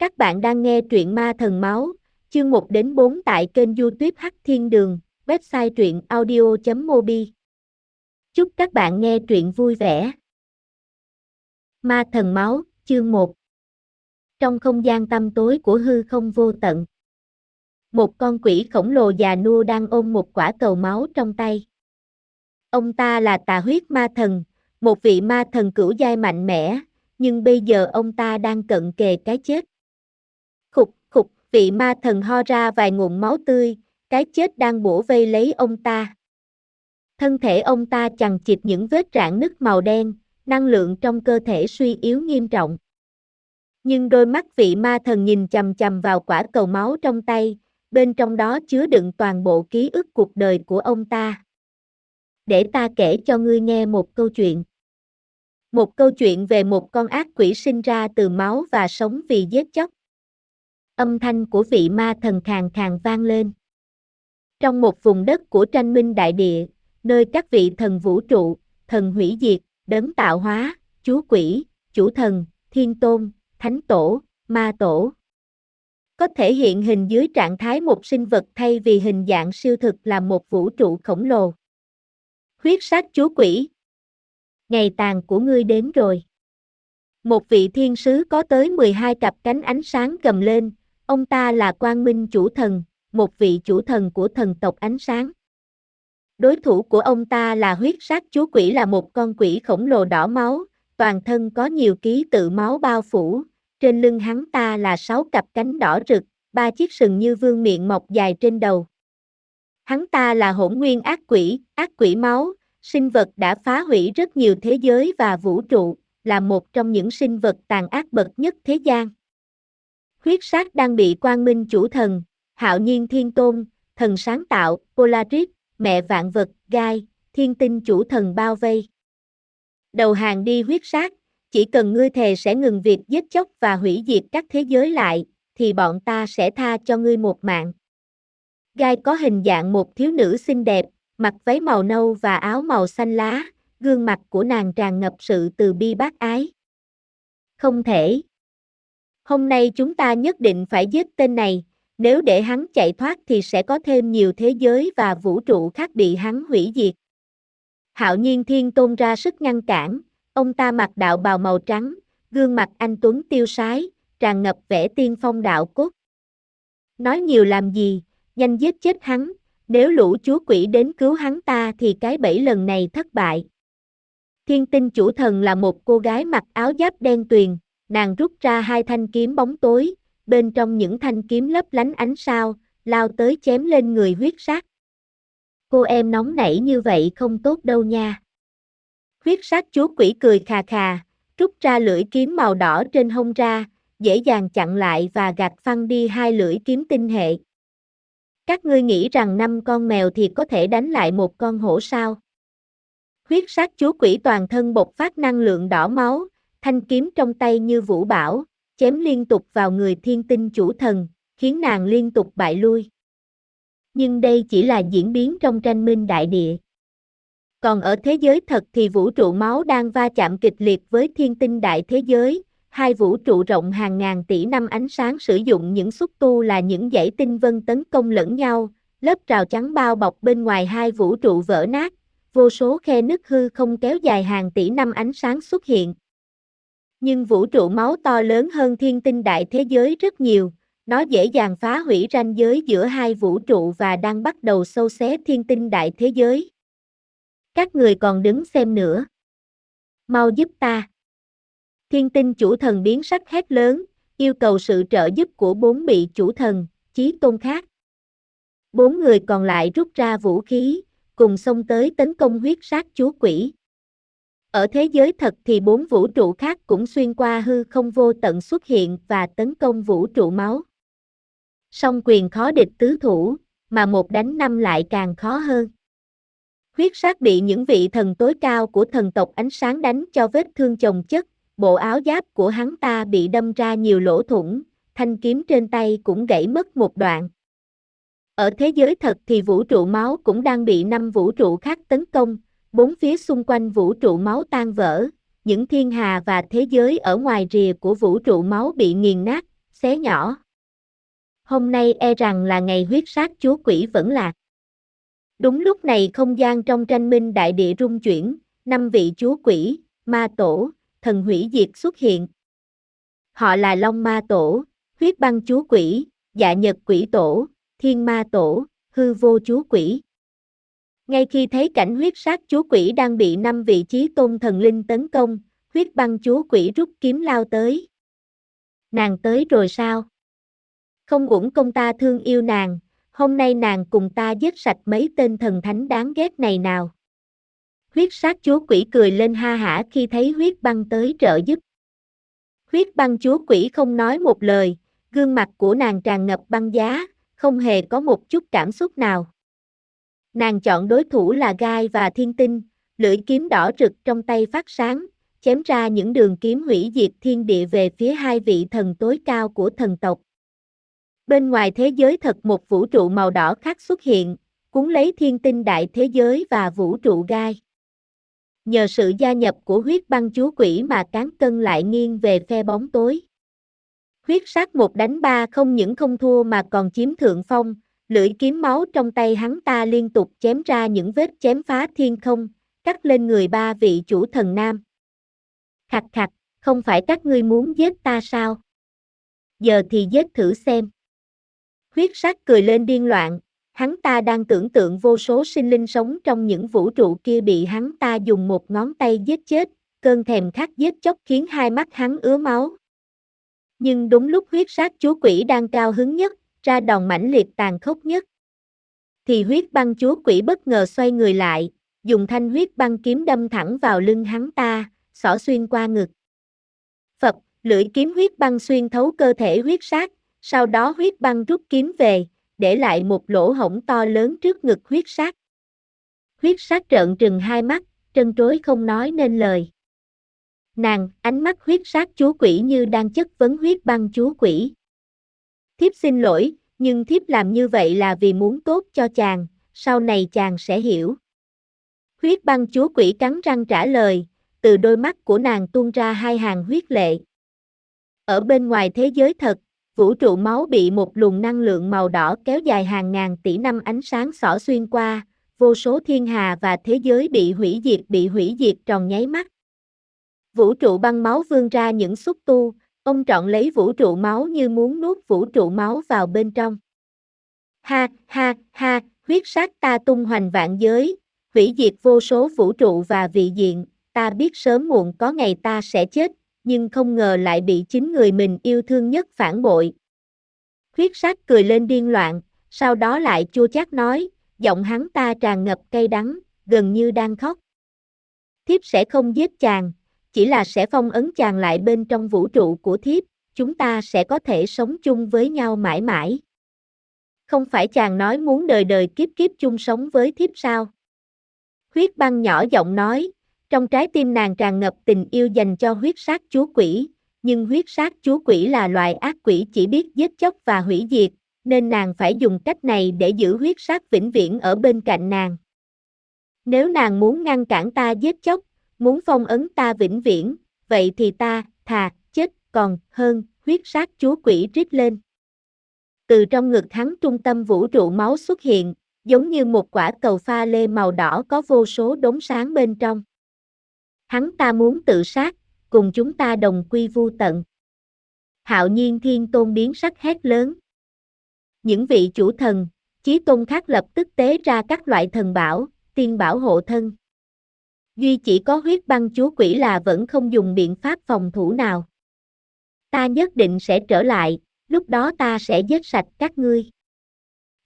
Các bạn đang nghe truyện Ma Thần Máu, chương 1 đến 4 tại kênh youtube Hắc Thiên Đường, website truyện audio.mobi. Chúc các bạn nghe truyện vui vẻ. Ma Thần Máu, chương 1 Trong không gian tăm tối của hư không vô tận, một con quỷ khổng lồ già nua đang ôm một quả cầu máu trong tay. Ông ta là tà huyết ma thần, một vị ma thần cửu giai mạnh mẽ, nhưng bây giờ ông ta đang cận kề cái chết. Vị ma thần ho ra vài ngụm máu tươi, cái chết đang bổ vây lấy ông ta. Thân thể ông ta chằng chịt những vết rạn nứt màu đen, năng lượng trong cơ thể suy yếu nghiêm trọng. Nhưng đôi mắt vị ma thần nhìn chầm chầm vào quả cầu máu trong tay, bên trong đó chứa đựng toàn bộ ký ức cuộc đời của ông ta. Để ta kể cho ngươi nghe một câu chuyện. Một câu chuyện về một con ác quỷ sinh ra từ máu và sống vì giết chóc. Âm thanh của vị ma thần khàn khàn vang lên. Trong một vùng đất của tranh minh đại địa, nơi các vị thần vũ trụ, thần hủy diệt, đấng tạo hóa, chúa quỷ, chủ thần, thiên tôn, thánh tổ, ma tổ. Có thể hiện hình dưới trạng thái một sinh vật thay vì hình dạng siêu thực là một vũ trụ khổng lồ. Huyết sát chúa quỷ, ngày tàn của ngươi đến rồi. Một vị thiên sứ có tới 12 cặp cánh ánh sáng cầm lên, ông ta là quang minh chủ thần, một vị chủ thần của thần tộc ánh sáng. Đối thủ của ông ta là huyết sát chú quỷ là một con quỷ khổng lồ đỏ máu, toàn thân có nhiều ký tự máu bao phủ, trên lưng hắn ta là sáu cặp cánh đỏ rực, ba chiếc sừng như vương miệng mọc dài trên đầu. Hắn ta là hỗn nguyên ác quỷ, ác quỷ máu, sinh vật đã phá hủy rất nhiều thế giới và vũ trụ, là một trong những sinh vật tàn ác bậc nhất thế gian. Huyết sát đang bị quang minh chủ thần, hạo nhiên thiên tôn, thần sáng tạo, Polaris, mẹ vạn vật, gai, thiên tinh chủ thần bao vây. Đầu hàng đi huyết sát, chỉ cần ngươi thề sẽ ngừng việc giết chóc và hủy diệt các thế giới lại, thì bọn ta sẽ tha cho ngươi một mạng. Gai có hình dạng một thiếu nữ xinh đẹp, mặc váy màu nâu và áo màu xanh lá, gương mặt của nàng tràn ngập sự từ bi bác ái. Không thể. Hôm nay chúng ta nhất định phải giết tên này, nếu để hắn chạy thoát thì sẽ có thêm nhiều thế giới và vũ trụ khác bị hắn hủy diệt. Hạo nhiên thiên tôn ra sức ngăn cản, ông ta mặc đạo bào màu trắng, gương mặt anh Tuấn tiêu sái, tràn ngập vẻ tiên phong đạo cốt. Nói nhiều làm gì, nhanh giết chết hắn, nếu lũ chúa quỷ đến cứu hắn ta thì cái bẫy lần này thất bại. Thiên tinh chủ thần là một cô gái mặc áo giáp đen tuyền, nàng rút ra hai thanh kiếm bóng tối, bên trong những thanh kiếm lấp lánh ánh sao, lao tới chém lên người huyết sát. Cô em nóng nảy như vậy không tốt đâu nha. Huyết sát chúa quỷ cười khà khà, rút ra lưỡi kiếm màu đỏ trên hông ra, dễ dàng chặn lại và gạt phăng đi hai lưỡi kiếm tinh hệ. Các ngươi nghĩ rằng năm con mèo thì có thể đánh lại một con hổ sao? Huyết sát chúa quỷ toàn thân bộc phát năng lượng đỏ máu, thanh kiếm trong tay như vũ bảo, chém liên tục vào người thiên tinh chủ thần, khiến nàng liên tục bại lui. Nhưng đây chỉ là diễn biến trong tranh minh đại địa. Còn ở thế giới thật thì vũ trụ máu đang va chạm kịch liệt với thiên tinh đại thế giới, hai vũ trụ rộng hàng ngàn tỷ năm ánh sáng sử dụng những xúc tu là những dãy tinh vân tấn công lẫn nhau, lớp rào chắn bao bọc bên ngoài hai vũ trụ vỡ nát, vô số khe nứt hư không kéo dài hàng tỷ năm ánh sáng xuất hiện. Nhưng vũ trụ máu to lớn hơn thiên tinh đại thế giới rất nhiều, nó dễ dàng phá hủy ranh giới giữa hai vũ trụ và đang bắt đầu sâu xé thiên tinh đại thế giới. Các người còn đứng xem nữa. Mau giúp ta. Thiên tinh chủ thần biến sắc hét lớn, yêu cầu sự trợ giúp của bốn vị chủ thần, chí tôn khác. Bốn người còn lại rút ra vũ khí, cùng xông tới tấn công huyết sát chúa quỷ. Ở thế giới thật thì bốn vũ trụ khác cũng xuyên qua hư không vô tận xuất hiện và tấn công vũ trụ máu. Song quyền khó địch tứ thủ, mà một đánh năm lại càng khó hơn. Huyết sát bị những vị thần tối cao của thần tộc ánh sáng đánh cho vết thương chồng chất, bộ áo giáp của hắn ta bị đâm ra nhiều lỗ thủng, thanh kiếm trên tay cũng gãy mất một đoạn. Ở thế giới thật thì vũ trụ máu cũng đang bị năm vũ trụ khác tấn công, bốn phía xung quanh vũ trụ máu tan vỡ, những thiên hà và thế giới ở ngoài rìa của vũ trụ máu bị nghiền nát, xé nhỏ. Hôm nay e rằng là ngày huyết sát chúa quỷ vẫn lạc. Đúng lúc này không gian trong tranh minh đại địa rung chuyển, năm vị chúa quỷ, ma tổ, thần hủy diệt xuất hiện. Họ là Long Ma Tổ, huyết băng chúa quỷ, dạ nhật quỷ tổ, thiên ma tổ, hư vô chúa quỷ. Ngay khi thấy cảnh huyết sát chúa quỷ đang bị năm vị trí tôn thần linh tấn công, huyết băng chúa quỷ rút kiếm lao tới. Nàng tới rồi sao? Không uổng công ta thương yêu nàng, hôm nay nàng cùng ta giết sạch mấy tên thần thánh đáng ghét này nào. Huyết sát chúa quỷ cười lên ha hả khi thấy huyết băng tới trợ giúp. Huyết băng chúa quỷ không nói một lời, gương mặt của nàng tràn ngập băng giá, không hề có một chút cảm xúc nào. Nàng chọn đối thủ là gai và thiên tinh, lưỡi kiếm đỏ rực trong tay phát sáng, chém ra những đường kiếm hủy diệt thiên địa về phía hai vị thần tối cao của thần tộc. Bên ngoài thế giới thật một vũ trụ màu đỏ khác xuất hiện, cuốn lấy thiên tinh đại thế giới và vũ trụ gai. Nhờ sự gia nhập của huyết băng chúa quỷ mà cán cân lại nghiêng về phe bóng tối. Huyết sát một đánh ba không những không thua mà còn chiếm thượng phong, lưỡi kiếm máu trong tay hắn ta liên tục chém ra những vết chém phá thiên không, cắt lên người ba vị chủ thần nam. Khặt khặt, không phải các ngươi muốn giết ta sao? Giờ thì giết thử xem. Huyết sát cười lên điên loạn, hắn ta đang tưởng tượng vô số sinh linh sống trong những vũ trụ kia bị hắn ta dùng một ngón tay giết chết, cơn thèm khát giết chóc khiến hai mắt hắn ứa máu. Nhưng đúng lúc huyết sát chúa quỷ đang cao hứng nhất, ra đòn mãnh liệt tàn khốc nhất. Thì huyết băng chúa quỷ bất ngờ xoay người lại, dùng thanh huyết băng kiếm đâm thẳng vào lưng hắn ta, xỏ xuyên qua ngực. Phật, lưỡi kiếm huyết băng xuyên thấu cơ thể huyết sát, sau đó huyết băng rút kiếm về, để lại một lỗ hổng to lớn trước ngực huyết sát. Huyết sát trợn trừng hai mắt, trân trối không nói nên lời. Nàng, ánh mắt huyết sát chúa quỷ như đang chất vấn huyết băng chúa quỷ. Thiếp xin lỗi, nhưng thiếp làm như vậy là vì muốn tốt cho chàng, sau này chàng sẽ hiểu. Huyết băng chúa quỷ cắn răng trả lời, từ đôi mắt của nàng tuôn ra hai hàng huyết lệ. Ở bên ngoài thế giới thật, vũ trụ máu bị một luồng năng lượng màu đỏ kéo dài hàng ngàn tỷ năm ánh sáng xỏ xuyên qua, vô số thiên hà và thế giới bị hủy diệt bị hủy diệt tròn nháy mắt. Vũ trụ băng máu vươn ra những xúc tu, ông trọn lấy vũ trụ máu như muốn nuốt vũ trụ máu vào bên trong. Ha, ha, ha, huyết sát ta tung hoành vạn giới, hủy diệt vô số vũ trụ và vị diện, ta biết sớm muộn có ngày ta sẽ chết, nhưng không ngờ lại bị chính người mình yêu thương nhất phản bội. Huyết sát cười lên điên loạn, sau đó lại chua chát nói, giọng hắn ta tràn ngập cay đắng, gần như đang khóc. Thiếp sẽ không giết chàng, chỉ là sẽ phong ấn chàng lại bên trong vũ trụ của thiếp, chúng ta sẽ có thể sống chung với nhau mãi mãi. Không phải chàng nói muốn đời đời kiếp kiếp chung sống với thiếp sao? Huyết băng nhỏ giọng nói, trong trái tim nàng tràn ngập tình yêu dành cho huyết sát chúa quỷ, nhưng huyết sát chúa quỷ là loài ác quỷ chỉ biết giết chóc và hủy diệt, nên nàng phải dùng cách này để giữ huyết sát vĩnh viễn ở bên cạnh nàng. Nếu nàng muốn ngăn cản ta giết chóc, muốn phong ấn ta vĩnh viễn, vậy thì ta, thà, chết, còn, hơn, huyết sát chúa quỷ rít lên. Từ trong ngực hắn trung tâm vũ trụ máu xuất hiện, giống như một quả cầu pha lê màu đỏ có vô số đốm sáng bên trong. Hắn ta muốn tự sát, cùng chúng ta đồng quy vu tận. Hạo nhiên thiên tôn biến sắc hét lớn. Những vị chủ thần, chí tôn khác lập tức tế ra các loại thần bảo, tiên bảo hộ thân. Duy chỉ có huyết băng chúa quỷ là vẫn không dùng biện pháp phòng thủ nào. Ta nhất định sẽ trở lại, lúc đó ta sẽ giết sạch các ngươi.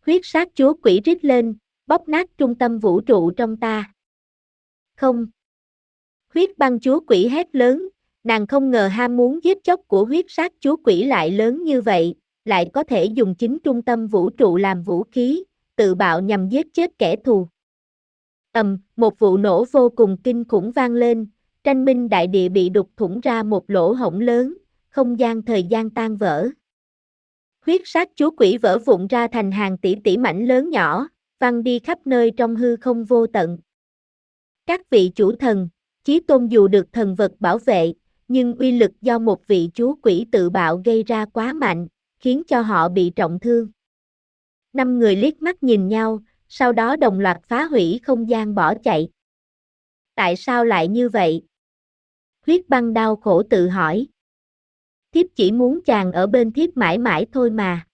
Huyết sát chúa quỷ rít lên, bóp nát trung tâm vũ trụ trong ta. Không. Huyết băng chúa quỷ hét lớn, nàng không ngờ ham muốn giết chóc của huyết sát chúa quỷ lại lớn như vậy, lại có thể dùng chính trung tâm vũ trụ làm vũ khí, tự bạo nhằm giết chết kẻ thù ầm, một vụ nổ vô cùng kinh khủng vang lên, tranh minh đại địa bị đục thủng ra một lỗ hổng lớn, không gian thời gian tan vỡ. Huyết sát chúa quỷ vỡ vụn ra thành hàng tỷ tỷ mảnh lớn nhỏ, văng đi khắp nơi trong hư không vô tận. Các vị chủ thần, chí tôn dù được thần vật bảo vệ, nhưng uy lực do một vị chúa quỷ tự bạo gây ra quá mạnh, khiến cho họ bị trọng thương. Năm người liếc mắt nhìn nhau, sau đó đồng loạt phá hủy không gian bỏ chạy. Tại sao lại như vậy? Huyết băng đau khổ tự hỏi. Thiếp chỉ muốn chàng ở bên thiếp mãi mãi thôi mà.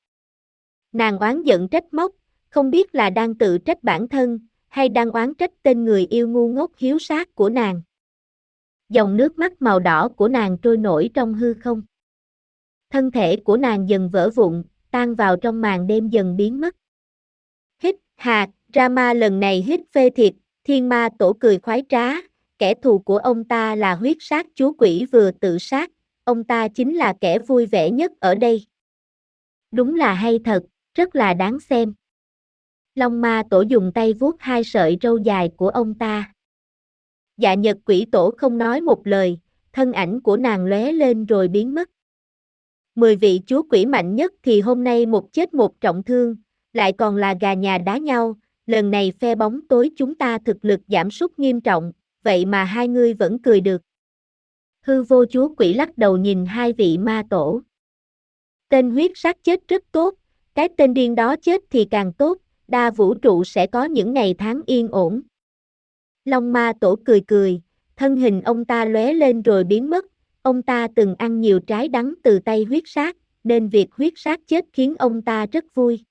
Nàng oán giận trách móc, không biết là đang tự trách bản thân, hay đang oán trách tên người yêu ngu ngốc hiếu sát của nàng. Dòng nước mắt màu đỏ của nàng trôi nổi trong hư không. Thân thể của nàng dần vỡ vụn, tan vào trong màn đêm dần biến mất. Hà, Rama lần này hít phê thiệt, thiên ma tổ cười khoái trá, kẻ thù của ông ta là huyết sát chúa quỷ vừa tự sát, ông ta chính là kẻ vui vẻ nhất ở đây. Đúng là hay thật, rất là đáng xem. Long ma tổ dùng tay vuốt hai sợi râu dài của ông ta. Dạ nhật quỷ tổ không nói một lời, thân ảnh của nàng lóe lên rồi biến mất. Mười vị chúa quỷ mạnh nhất thì hôm nay một chết một trọng thương, lại còn là gà nhà đá nhau, lần này phe bóng tối chúng ta thực lực giảm sút nghiêm trọng, vậy mà hai ngươi vẫn cười được. Hư vô chúa quỷ lắc đầu nhìn hai vị ma tổ. Tên huyết sát chết rất tốt, cái tên điên đó chết thì càng tốt, đa vũ trụ sẽ có những ngày tháng yên ổn. Long ma tổ cười cười, thân hình ông ta lóe lên rồi biến mất, ông ta từng ăn nhiều trái đắng từ tay huyết sát, nên việc huyết sát chết khiến ông ta rất vui.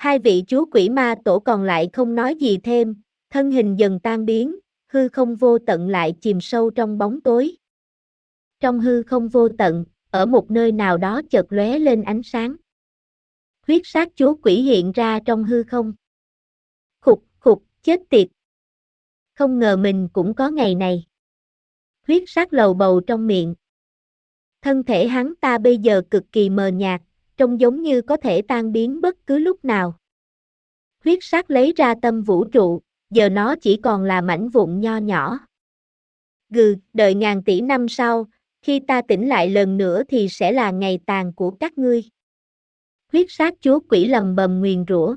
Hai vị chúa quỷ ma tổ còn lại không nói gì thêm, thân hình dần tan biến, hư không vô tận lại chìm sâu trong bóng tối. Trong hư không vô tận, ở một nơi nào đó chợt lóe lên ánh sáng. Huyết sát chúa quỷ hiện ra trong hư không. Khục, khục, chết tiệt. Không ngờ mình cũng có ngày này. Huyết sát lầu bầu trong miệng. Thân thể hắn ta bây giờ cực kỳ mờ nhạt, trông giống như có thể tan biến bất cứ lúc nào. Huyết sát lấy ra tâm vũ trụ, giờ nó chỉ còn là mảnh vụn nho nhỏ. Gừ, đợi ngàn tỷ năm sau, khi ta tỉnh lại lần nữa thì sẽ là ngày tàn của các ngươi. Huyết sát chúa quỷ lầm bầm nguyền rủa.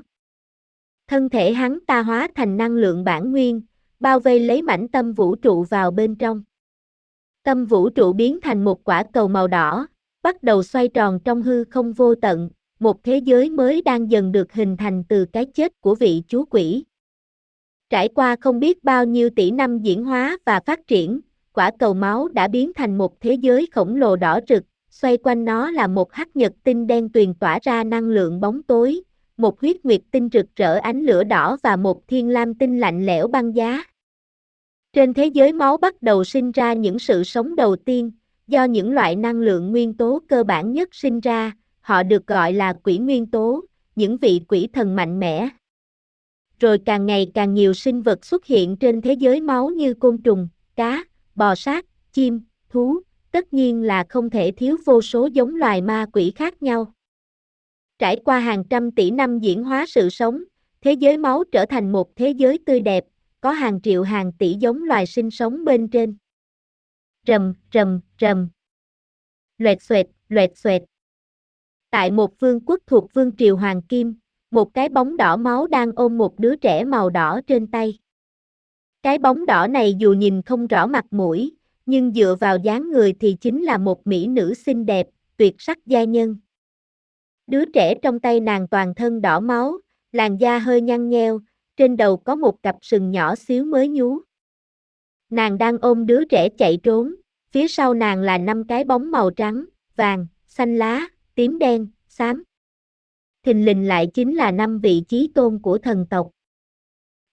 Thân thể hắn ta hóa thành năng lượng bản nguyên, bao vây lấy mảnh tâm vũ trụ vào bên trong. Tâm vũ trụ biến thành một quả cầu màu đỏ, bắt đầu xoay tròn trong hư không vô tận, một thế giới mới đang dần được hình thành từ cái chết của vị chúa quỷ. Trải qua không biết bao nhiêu tỷ năm diễn hóa và phát triển, quả cầu máu đã biến thành một thế giới khổng lồ đỏ rực, xoay quanh nó là một hắc nhật tinh đen tuyền tỏa ra năng lượng bóng tối, một huyết nguyệt tinh rực rỡ ánh lửa đỏ và một thiên lam tinh lạnh lẽo băng giá. Trên thế giới máu bắt đầu sinh ra những sự sống đầu tiên, do những loại năng lượng nguyên tố cơ bản nhất sinh ra, họ được gọi là quỷ nguyên tố, những vị quỷ thần mạnh mẽ. Rồi càng ngày càng nhiều sinh vật xuất hiện trên thế giới máu như côn trùng, cá, bò sát, chim, thú, tất nhiên là không thể thiếu vô số giống loài ma quỷ khác nhau. Trải qua hàng trăm tỷ năm diễn hóa sự sống, thế giới máu trở thành một thế giới tươi đẹp, có hàng triệu hàng tỷ giống loài sinh sống bên trên. Rầm, rầm, rầm. Loẹt xoẹt, loẹt xoẹt. Tại một vương quốc thuộc vương triều Hoàng Kim, một cái bóng đỏ máu đang ôm một đứa trẻ màu đỏ trên tay. Cái bóng đỏ này dù nhìn không rõ mặt mũi, nhưng dựa vào dáng người thì chính là một mỹ nữ xinh đẹp, tuyệt sắc gia nhân. Đứa trẻ trong tay nàng toàn thân đỏ máu, làn da hơi nhăn nheo, trên đầu có một cặp sừng nhỏ xíu mới nhú. Nàng đang ôm đứa trẻ chạy trốn, phía sau nàng là năm cái bóng màu trắng, vàng, xanh lá, tím đen, xám. Thình lình lại chính là năm vị trí tôn của thần tộc.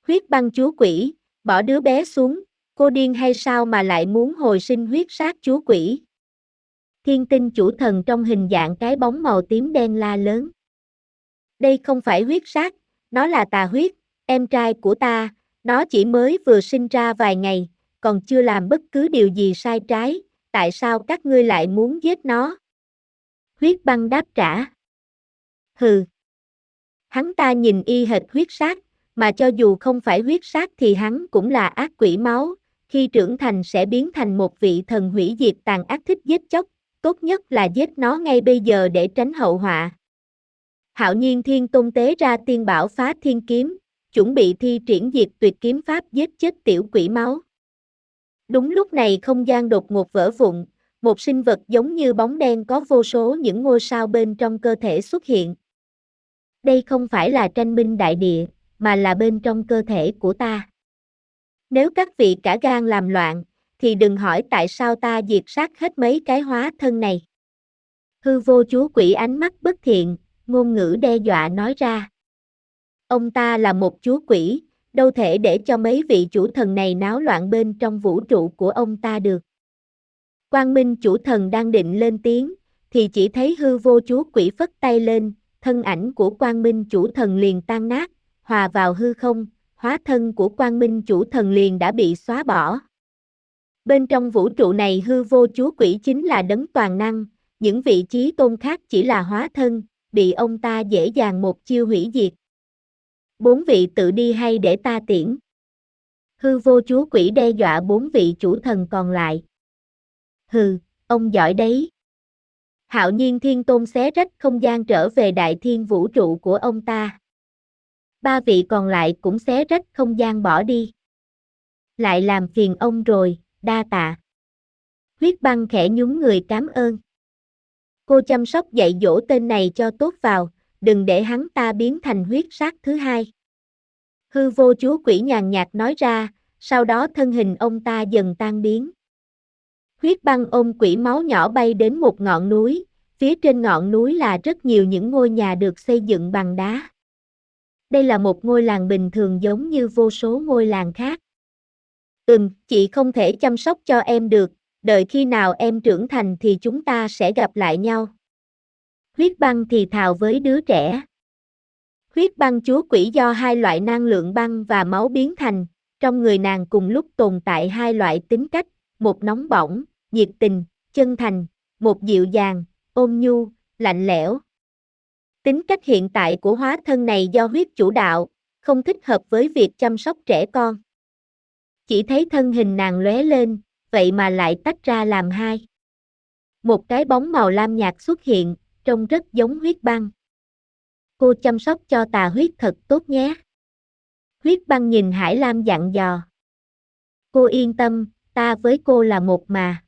Huyết băng chúa quỷ, bỏ đứa bé xuống, cô điên hay sao mà lại muốn hồi sinh huyết sát chúa quỷ. Thiên tinh chủ thần trong hình dạng cái bóng màu tím đen la lớn. Đây không phải huyết sát, nó là tà huyết, em trai của ta, nó chỉ mới vừa sinh ra vài ngày, còn chưa làm bất cứ điều gì sai trái, tại sao các ngươi lại muốn giết nó? Huyết băng đáp trả. Hừ. Hắn ta nhìn y hệt huyết sát, mà cho dù không phải huyết sát thì hắn cũng là ác quỷ máu, khi trưởng thành sẽ biến thành một vị thần hủy diệt tàn ác thích giết chóc, tốt nhất là giết nó ngay bây giờ để tránh hậu họa. Hạo nhiên thiên tôn tế ra tiên bảo phá thiên kiếm, chuẩn bị thi triển diệt tuyệt kiếm pháp giết chết tiểu quỷ máu. Đúng lúc này không gian đột ngột vỡ vụn, một sinh vật giống như bóng đen có vô số những ngôi sao bên trong cơ thể xuất hiện. Đây không phải là tranh minh đại địa, mà là bên trong cơ thể của ta. Nếu các vị cả gan làm loạn, thì đừng hỏi tại sao ta diệt sát hết mấy cái hóa thân này. Hư vô chúa quỷ ánh mắt bất thiện, ngôn ngữ đe dọa nói ra. Ông ta là một chúa quỷ, đâu thể để cho mấy vị chủ thần này náo loạn bên trong vũ trụ của ông ta được. Quang Minh chủ thần đang định lên tiếng, thì chỉ thấy hư vô chúa quỷ phất tay lên, thân ảnh của Quang Minh chủ thần liền tan nát, hòa vào hư không, hóa thân của Quang Minh chủ thần liền đã bị xóa bỏ. Bên trong vũ trụ này hư vô chúa quỷ chính là đấng toàn năng, những vị trí tôn khác chỉ là hóa thân, bị ông ta dễ dàng một chiêu hủy diệt. Bốn vị tự đi hay để ta tiễn. Hư vô chúa quỷ đe dọa bốn vị chủ thần còn lại. Hừ, ông giỏi đấy. Hạo nhiên thiên tôn xé rách không gian trở về đại thiên vũ trụ của ông ta. Ba vị còn lại cũng xé rách không gian bỏ đi. Lại làm phiền ông rồi, đa tạ. Huyết băng khẽ nhún người cảm ơn. Cô chăm sóc dạy dỗ tên này cho tốt vào, đừng để hắn ta biến thành huyết sát thứ hai. Hư vô chúa quỷ nhàn nhạt nói ra, sau đó thân hình ông ta dần tan biến. Huyết băng ôm quỷ máu nhỏ bay đến một ngọn núi, phía trên ngọn núi là rất nhiều những ngôi nhà được xây dựng bằng đá. Đây là một ngôi làng bình thường giống như vô số ngôi làng khác. Ừm, chị không thể chăm sóc cho em được, đợi khi nào em trưởng thành thì chúng ta sẽ gặp lại nhau. Huyết băng thì thào với đứa trẻ. Huyết băng chúa quỷ do hai loại năng lượng băng và máu biến thành, trong người nàng cùng lúc tồn tại hai loại tính cách, một nóng bỏng, nhiệt tình, chân thành, một dịu dàng, ôm nhu, lạnh lẽo. Tính cách hiện tại của hóa thân này do huyết chủ đạo, không thích hợp với việc chăm sóc trẻ con. Chỉ thấy thân hình nàng lóe lên, vậy mà lại tách ra làm hai. Một cái bóng màu lam nhạt xuất hiện, trông rất giống huyết băng. Cô chăm sóc cho tà huyết thật tốt nhé. Huyết băng nhìn Hải Lam dặn dò. Cô yên tâm, ta với cô là một mà.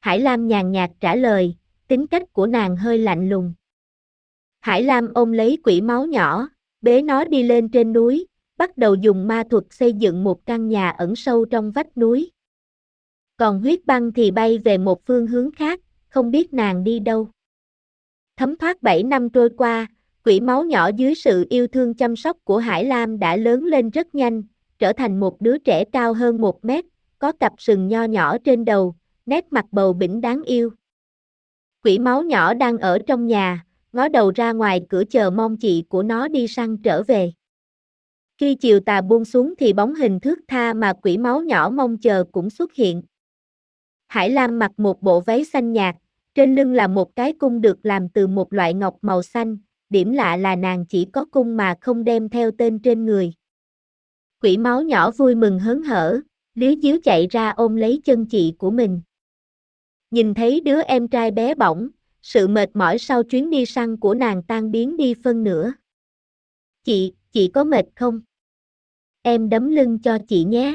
Hải Lam nhàn nhạt trả lời, tính cách của nàng hơi lạnh lùng. Hải Lam ôm lấy quỷ máu nhỏ, bế nó đi lên trên núi, bắt đầu dùng ma thuật xây dựng một căn nhà ẩn sâu trong vách núi. Còn huyết băng thì bay về một phương hướng khác, không biết nàng đi đâu. Thấm thoát 7 năm trôi qua, quỷ máu nhỏ dưới sự yêu thương chăm sóc của Hải Lam đã lớn lên rất nhanh, trở thành một đứa trẻ cao hơn một mét, có cặp sừng nho nhỏ trên đầu, nét mặt bầu bỉnh đáng yêu. Quỷ máu nhỏ đang ở trong nhà, ngó đầu ra ngoài cửa chờ mong chị của nó đi săn trở về. Khi chiều tà buông xuống thì bóng hình thước tha mà quỷ máu nhỏ mong chờ cũng xuất hiện. Hải Lam mặc một bộ váy xanh nhạt, trên lưng là một cái cung được làm từ một loại ngọc màu xanh, điểm lạ là nàng chỉ có cung mà không đem theo tên trên người. Quỷ máu nhỏ vui mừng hớn hở, lý díu chạy ra ôm lấy chân chị của mình. Nhìn thấy đứa em trai bé bỏng, sự mệt mỏi sau chuyến đi săn của nàng tan biến đi phân nửa. Chị, chị có mệt không? Em đấm lưng cho chị nhé.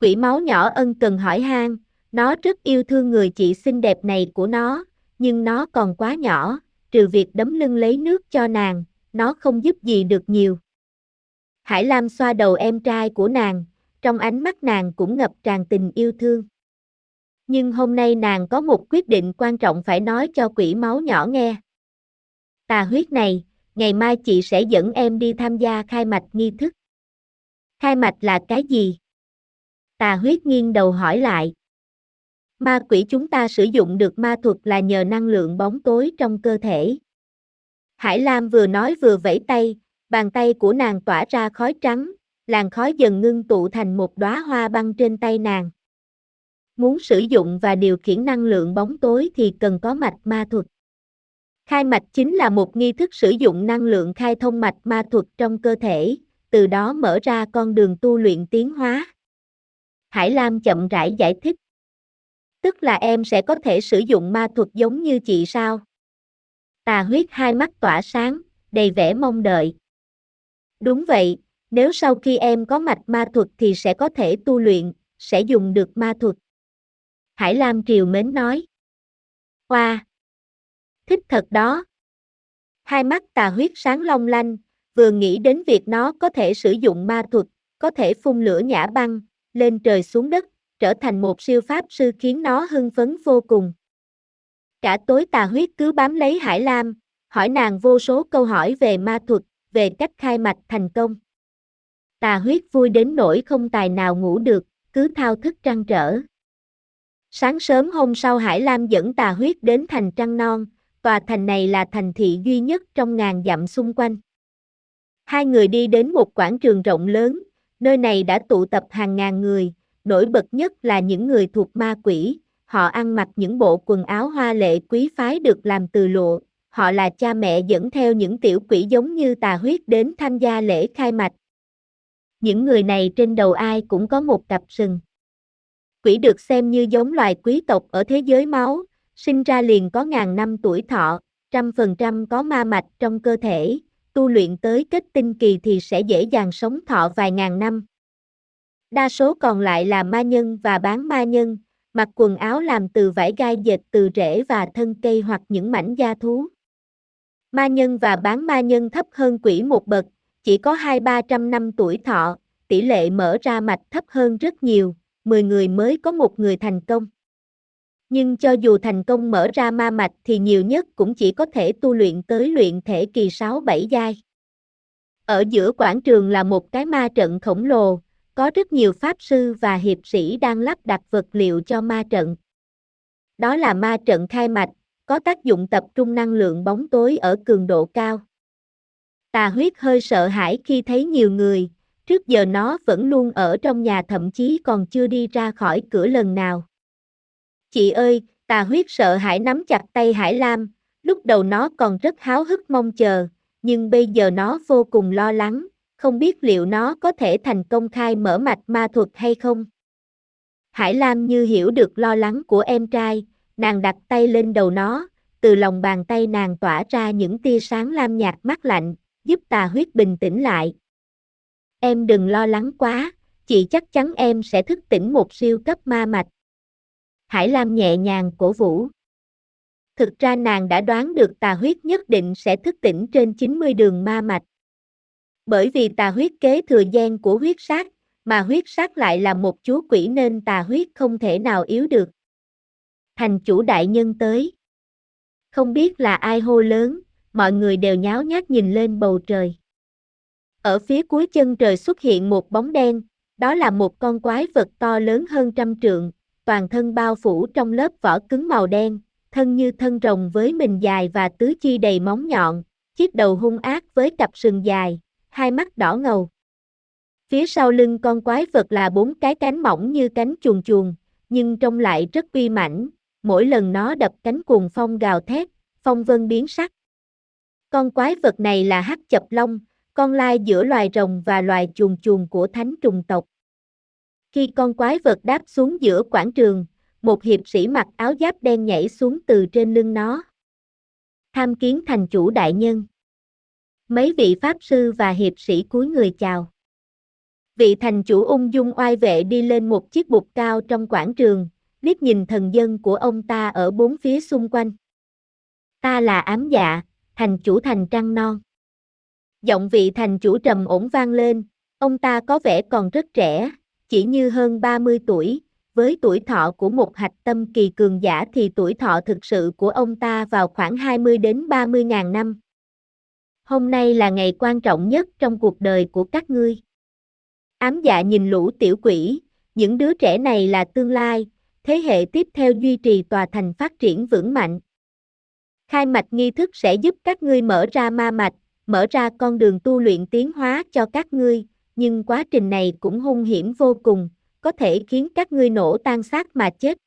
Quỷ máu nhỏ ân cần hỏi han, nó rất yêu thương người chị xinh đẹp này của nó, nhưng nó còn quá nhỏ, trừ việc đấm lưng lấy nước cho nàng, nó không giúp gì được nhiều. Hải Lam xoa đầu em trai của nàng, trong ánh mắt nàng cũng ngập tràn tình yêu thương. Nhưng hôm nay nàng có một quyết định quan trọng phải nói cho quỷ máu nhỏ nghe. Tà huyết này, ngày mai chị sẽ dẫn em đi tham gia khai mạch nghi thức. Khai mạch là cái gì? Tà huyết nghiêng đầu hỏi lại. Ma quỷ chúng ta sử dụng được ma thuật là nhờ năng lượng bóng tối trong cơ thể. Hải Lam vừa nói vừa vẫy tay, bàn tay của nàng tỏa ra khói trắng, làn khói dần ngưng tụ thành một đóa hoa băng trên tay nàng. Muốn sử dụng và điều khiển năng lượng bóng tối thì cần có mạch ma thuật. Khai mạch chính là một nghi thức sử dụng năng lượng khai thông mạch ma thuật trong cơ thể, từ đó mở ra con đường tu luyện tiến hóa. Hải Lam chậm rãi giải thích. Tức là em sẽ có thể sử dụng ma thuật giống như chị sao? Tà huyết hai mắt tỏa sáng, đầy vẻ mong đợi. Đúng vậy, nếu sau khi em có mạch ma thuật thì sẽ có thể tu luyện, sẽ dùng được ma thuật. Hải Lam triều mến nói. Hoa! Thích thật đó. Hai mắt tà huyết sáng long lanh, vừa nghĩ đến việc nó có thể sử dụng ma thuật, có thể phun lửa nhã băng, lên trời xuống đất, trở thành một siêu pháp sư khiến nó hưng phấn vô cùng. Cả tối tà huyết cứ bám lấy Hải Lam, hỏi nàng vô số câu hỏi về ma thuật, về cách khai mạch thành công. Tà huyết vui đến nỗi không tài nào ngủ được, cứ thao thức trăn trở. Sáng sớm hôm sau Hải Lam dẫn tà huyết đến thành Trăng Non, tòa thành này là thành thị duy nhất trong ngàn dặm xung quanh. Hai người đi đến một quảng trường rộng lớn, nơi này đã tụ tập hàng ngàn người, nổi bật nhất là những người thuộc ma quỷ, họ ăn mặc những bộ quần áo hoa lệ quý phái được làm từ lụa, họ là cha mẹ dẫn theo những tiểu quỷ giống như tà huyết đến tham gia lễ khai mạch. Những người này trên đầu ai cũng có một cặp sừng. Quỷ được xem như giống loài quý tộc ở thế giới máu, sinh ra liền có ngàn năm tuổi thọ, trăm phần trăm có ma mạch trong cơ thể, tu luyện tới kết tinh kỳ thì sẽ dễ dàng sống thọ vài ngàn năm. Đa số còn lại là ma nhân và bán ma nhân, mặc quần áo làm từ vải gai dệt từ rễ và thân cây hoặc những mảnh da thú. Ma nhân và bán ma nhân thấp hơn quỷ một bậc, chỉ có hai ba trăm năm tuổi thọ, tỷ lệ mở ra mạch thấp hơn rất nhiều, 10 người mới có một người thành công. Nhưng cho dù thành công mở ra ma mạch thì nhiều nhất cũng chỉ có thể tu luyện tới luyện thể kỳ 6-7 giai. Ở giữa quảng trường là một cái ma trận khổng lồ, có rất nhiều pháp sư và hiệp sĩ đang lắp đặt vật liệu cho ma trận. Đó là ma trận khai mạch, có tác dụng tập trung năng lượng bóng tối ở cường độ cao. Tà huyết hơi sợ hãi khi thấy nhiều người, trước giờ nó vẫn luôn ở trong nhà thậm chí còn chưa đi ra khỏi cửa lần nào. Chị ơi, tà huyết sợ hãi nắm chặt tay Hải Lam, lúc đầu nó còn rất háo hức mong chờ, nhưng bây giờ nó vô cùng lo lắng, không biết liệu nó có thể thành công khai mở mạch ma thuật hay không. Hải Lam như hiểu được lo lắng của em trai, nàng đặt tay lên đầu nó, từ lòng bàn tay nàng tỏa ra những tia sáng lam nhạt mắt lạnh, giúp tà huyết bình tĩnh lại. Em đừng lo lắng quá, chị chắc chắn em sẽ thức tỉnh một siêu cấp ma mạch. Hải Lam nhẹ nhàng cổ vũ. Thực ra nàng đã đoán được tà huyết nhất định sẽ thức tỉnh trên 90 đường ma mạch. Bởi vì tà huyết kế thừa gen của huyết sát, mà huyết sát lại là một chúa quỷ nên tà huyết không thể nào yếu được. Thành chủ đại nhân tới. Không biết là ai hô lớn, mọi người đều nháo nhác nhìn lên bầu trời. Ở phía cuối chân trời xuất hiện một bóng đen, đó là một con quái vật to lớn hơn trăm trượng, toàn thân bao phủ trong lớp vỏ cứng màu đen, thân như thân rồng với mình dài và tứ chi đầy móng nhọn, chiếc đầu hung ác với cặp sừng dài, hai mắt đỏ ngầu. Phía sau lưng con quái vật là bốn cái cánh mỏng như cánh chuồn chuồn, nhưng trông lại rất uy mãnh, mỗi lần nó đập cánh cuồng phong gào thét, phong vân biến sắc. Con quái vật này là hắc chập long, con lai giữa loài rồng và loài chuồn chuồn của thánh trùng tộc. Khi con quái vật đáp xuống giữa quảng trường, một hiệp sĩ mặc áo giáp đen nhảy xuống từ trên lưng nó. Tham kiến thành chủ đại nhân. Mấy vị pháp sư và hiệp sĩ cúi người chào. Vị thành chủ ung dung oai vệ đi lên một chiếc bục cao trong quảng trường, liếc nhìn thần dân của ông ta ở bốn phía xung quanh. Ta là ám dạ, thành chủ thành trăng non. Giọng vị thành chủ trầm ổn vang lên, ông ta có vẻ còn rất trẻ, chỉ như hơn 30 tuổi, với tuổi thọ của một hạch tâm kỳ cường giả thì tuổi thọ thực sự của ông ta vào khoảng 20 đến 30 ngàn năm. Hôm nay là ngày quan trọng nhất trong cuộc đời của các ngươi. Ám dạ nhìn lũ tiểu quỷ, những đứa trẻ này là tương lai, thế hệ tiếp theo duy trì tòa thành phát triển vững mạnh. Khai mạch nghi thức sẽ giúp các ngươi mở ra ma mạch, mở ra con đường tu luyện tiến hóa cho các ngươi, nhưng quá trình này cũng hung hiểm vô cùng, có thể khiến các ngươi nổ tan xác mà chết.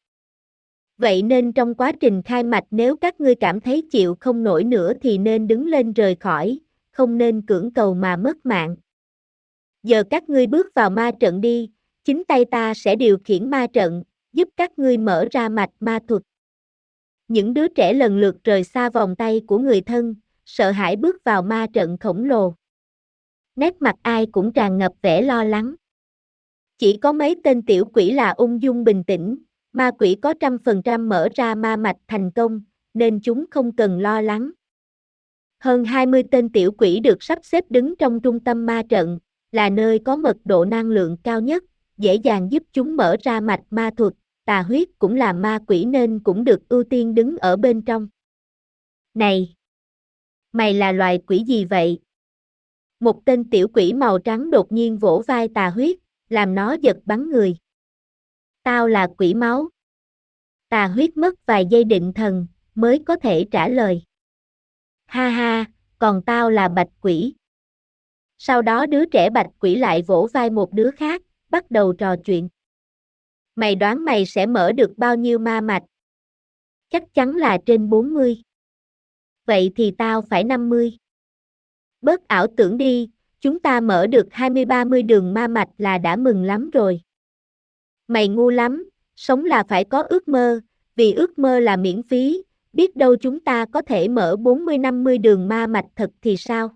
Vậy nên trong quá trình khai mạch nếu các ngươi cảm thấy chịu không nổi nữa thì nên đứng lên rời khỏi, không nên cưỡng cầu mà mất mạng. Giờ các ngươi bước vào ma trận đi, chính tay ta sẽ điều khiển ma trận, giúp các ngươi mở ra mạch ma thuật. Những đứa trẻ lần lượt rời xa vòng tay của người thân, sợ hãi bước vào ma trận khổng lồ. Nét mặt ai cũng tràn ngập vẻ lo lắng. Chỉ có mấy tên tiểu quỷ là ung dung bình tĩnh, ma quỷ có trăm phần trăm mở ra ma mạch thành công, nên chúng không cần lo lắng. Hơn 20 tên tiểu quỷ được sắp xếp đứng trong trung tâm ma trận, là nơi có mật độ năng lượng cao nhất, dễ dàng giúp chúng mở ra mạch ma thuật, tà huyết cũng là ma quỷ nên cũng được ưu tiên đứng ở bên trong. Này! Mày là loài quỷ gì vậy? Một tên tiểu quỷ màu trắng đột nhiên vỗ vai tà huyết, làm nó giật bắn người. Tao là quỷ máu. Tà huyết mất vài giây định thần, mới có thể trả lời. Ha ha, còn tao là bạch quỷ. Sau đó đứa trẻ bạch quỷ lại vỗ vai một đứa khác, bắt đầu trò chuyện. Mày đoán mày sẽ mở được bao nhiêu ma mạch? Chắc chắn là trên 40. Vậy thì tao phải 50. Bớt ảo tưởng đi, chúng ta mở được 20-30 đường ma mạch là đã mừng lắm rồi. Mày ngu lắm, sống là phải có ước mơ, vì ước mơ là miễn phí, biết đâu chúng ta có thể mở 40-50 đường ma mạch thật thì sao?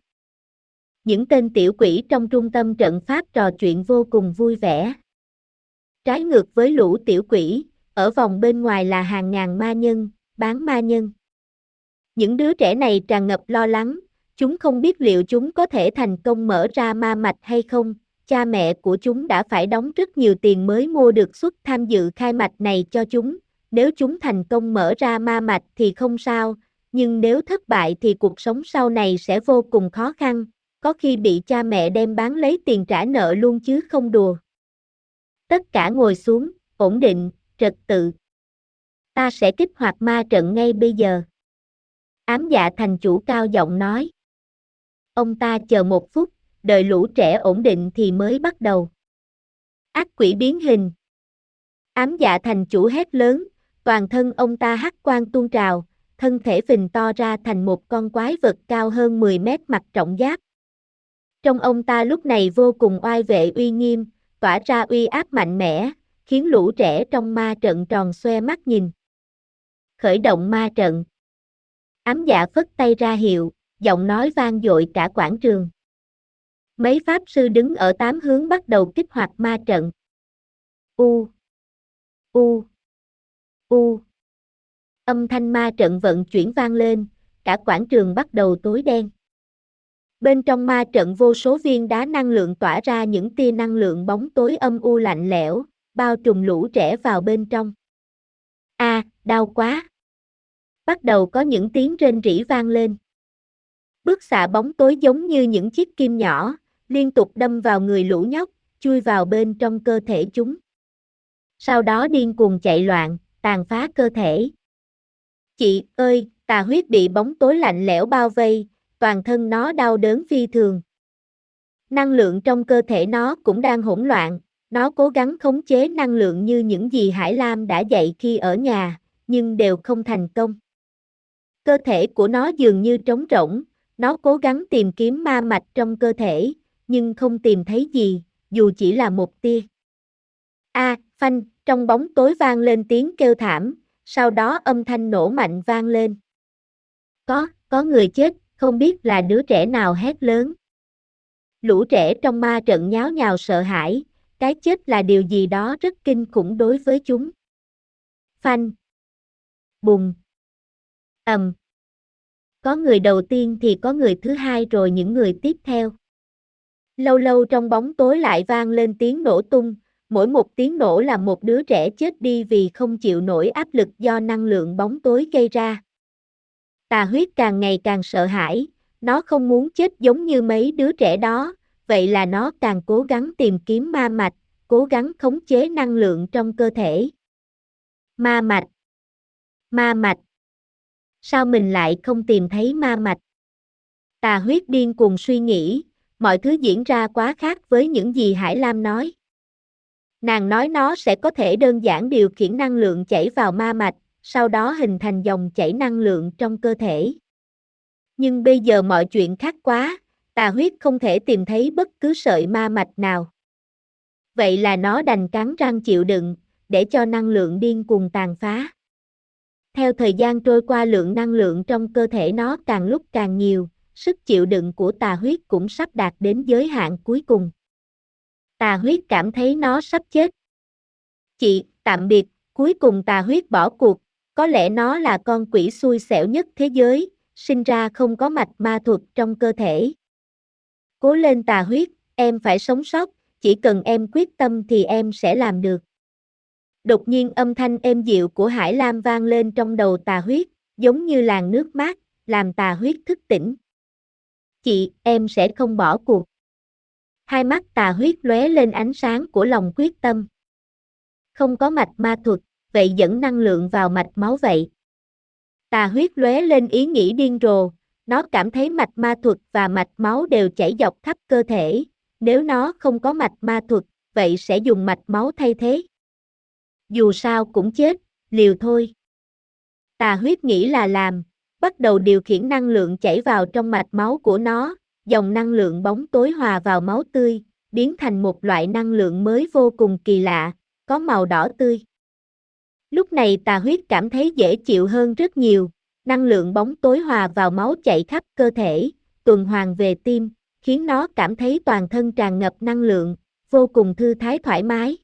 Những tên tiểu quỷ trong trung tâm trận pháp trò chuyện vô cùng vui vẻ. Trái ngược với lũ tiểu quỷ, ở vòng bên ngoài là hàng ngàn ma nhân, bán ma nhân. Những đứa trẻ này tràn ngập lo lắng, chúng không biết liệu chúng có thể thành công mở ra ma mạch hay không, cha mẹ của chúng đã phải đóng rất nhiều tiền mới mua được suất tham dự khai mạch này cho chúng, nếu chúng thành công mở ra ma mạch thì không sao, nhưng nếu thất bại thì cuộc sống sau này sẽ vô cùng khó khăn, có khi bị cha mẹ đem bán lấy tiền trả nợ luôn chứ không đùa. Tất cả ngồi xuống, ổn định, trật tự. Ta sẽ kích hoạt ma trận ngay bây giờ. Ám dạ thành chủ cao giọng nói. Ông ta chờ một phút, đợi lũ trẻ ổn định thì mới bắt đầu. Ác quỷ biến hình. Ám dạ thành chủ hét lớn, toàn thân ông ta hắc quang tuôn trào, thân thể phình to ra thành một con quái vật cao hơn 10 mét mặt trọng giáp. Trong ông ta lúc này vô cùng oai vệ uy nghiêm, tỏa ra uy áp mạnh mẽ, khiến lũ trẻ trong ma trận tròn xoe mắt nhìn. Khởi động ma trận. Ám dạ phất tay ra hiệu, giọng nói vang dội cả quảng trường. Mấy pháp sư đứng ở tám hướng bắt đầu kích hoạt ma trận. U. U. U. Âm thanh ma trận vận chuyển vang lên, cả quảng trường bắt đầu tối đen. Bên trong ma trận vô số viên đá năng lượng tỏa ra những tia năng lượng bóng tối âm u lạnh lẽo, bao trùm lũ trẻ vào bên trong. A, à, đau quá. Bắt đầu có những tiếng rên rỉ vang lên. Bức xạ bóng tối giống như những chiếc kim nhỏ, liên tục đâm vào người lũ nhóc, chui vào bên trong cơ thể chúng. Sau đó điên cuồng chạy loạn, tàn phá cơ thể. Chị ơi, tà huyết bị bóng tối lạnh lẽo bao vây, toàn thân nó đau đớn phi thường. Năng lượng trong cơ thể nó cũng đang hỗn loạn, nó cố gắng khống chế năng lượng như những gì Hải Lam đã dạy khi ở nhà, nhưng đều không thành công. Cơ thể của nó dường như trống rỗng, nó cố gắng tìm kiếm ma mạch trong cơ thể, nhưng không tìm thấy gì, dù chỉ là một tia. A, phanh, trong bóng tối vang lên tiếng kêu thảm, sau đó âm thanh nổ mạnh vang lên. Có, có người chết, không biết là đứa trẻ nào hét lớn. Lũ trẻ trong ma trận nháo nhào sợ hãi, cái chết là điều gì đó rất kinh khủng đối với chúng. Phanh. Bùng. ầm. Có người đầu tiên thì có người thứ hai rồi những người tiếp theo. Lâu lâu trong bóng tối lại vang lên tiếng nổ tung, mỗi một tiếng nổ là một đứa trẻ chết đi vì không chịu nổi áp lực do năng lượng bóng tối gây ra. Tà huyết càng ngày càng sợ hãi, nó không muốn chết giống như mấy đứa trẻ đó, vậy là nó càng cố gắng tìm kiếm ma mạch, cố gắng khống chế năng lượng trong cơ thể. Ma mạch Ma mạch Sao mình lại không tìm thấy ma mạch? Tà huyết điên cuồng suy nghĩ, mọi thứ diễn ra quá khác với những gì Hải Lam nói. Nàng nói nó sẽ có thể đơn giản điều khiển năng lượng chảy vào ma mạch, sau đó hình thành dòng chảy năng lượng trong cơ thể. Nhưng bây giờ mọi chuyện khác quá, tà huyết không thể tìm thấy bất cứ sợi ma mạch nào. Vậy là nó đành cắn răng chịu đựng, để cho năng lượng điên cuồng tàn phá. Theo thời gian trôi qua lượng năng lượng trong cơ thể nó càng lúc càng nhiều, sức chịu đựng của tà huyết cũng sắp đạt đến giới hạn cuối cùng. Tà huyết cảm thấy nó sắp chết. Chị, tạm biệt, cuối cùng tà huyết bỏ cuộc, có lẽ nó là con quỷ xui xẻo nhất thế giới, sinh ra không có mạch ma thuật trong cơ thể. Cố lên tà huyết, em phải sống sót, chỉ cần em quyết tâm thì em sẽ làm được. Đột nhiên âm thanh êm dịu của Hải Lam vang lên trong đầu tà huyết, giống như làn nước mát, làm tà huyết thức tỉnh. Chị, em sẽ không bỏ cuộc. Hai mắt tà huyết lóe lên ánh sáng của lòng quyết tâm. Không có mạch ma thuật, vậy dẫn năng lượng vào mạch máu vậy. Tà huyết lóe lên ý nghĩ điên rồ, nó cảm thấy mạch ma thuật và mạch máu đều chảy dọc khắp cơ thể, nếu nó không có mạch ma thuật, vậy sẽ dùng mạch máu thay thế. Dù sao cũng chết, liều thôi. Tà huyết nghĩ là làm, bắt đầu điều khiển năng lượng chảy vào trong mạch máu của nó, dòng năng lượng bóng tối hòa vào máu tươi, biến thành một loại năng lượng mới vô cùng kỳ lạ, có màu đỏ tươi. Lúc này tà huyết cảm thấy dễ chịu hơn rất nhiều, năng lượng bóng tối hòa vào máu chạy khắp cơ thể, tuần hoàn về tim, khiến nó cảm thấy toàn thân tràn ngập năng lượng, vô cùng thư thái thoải mái.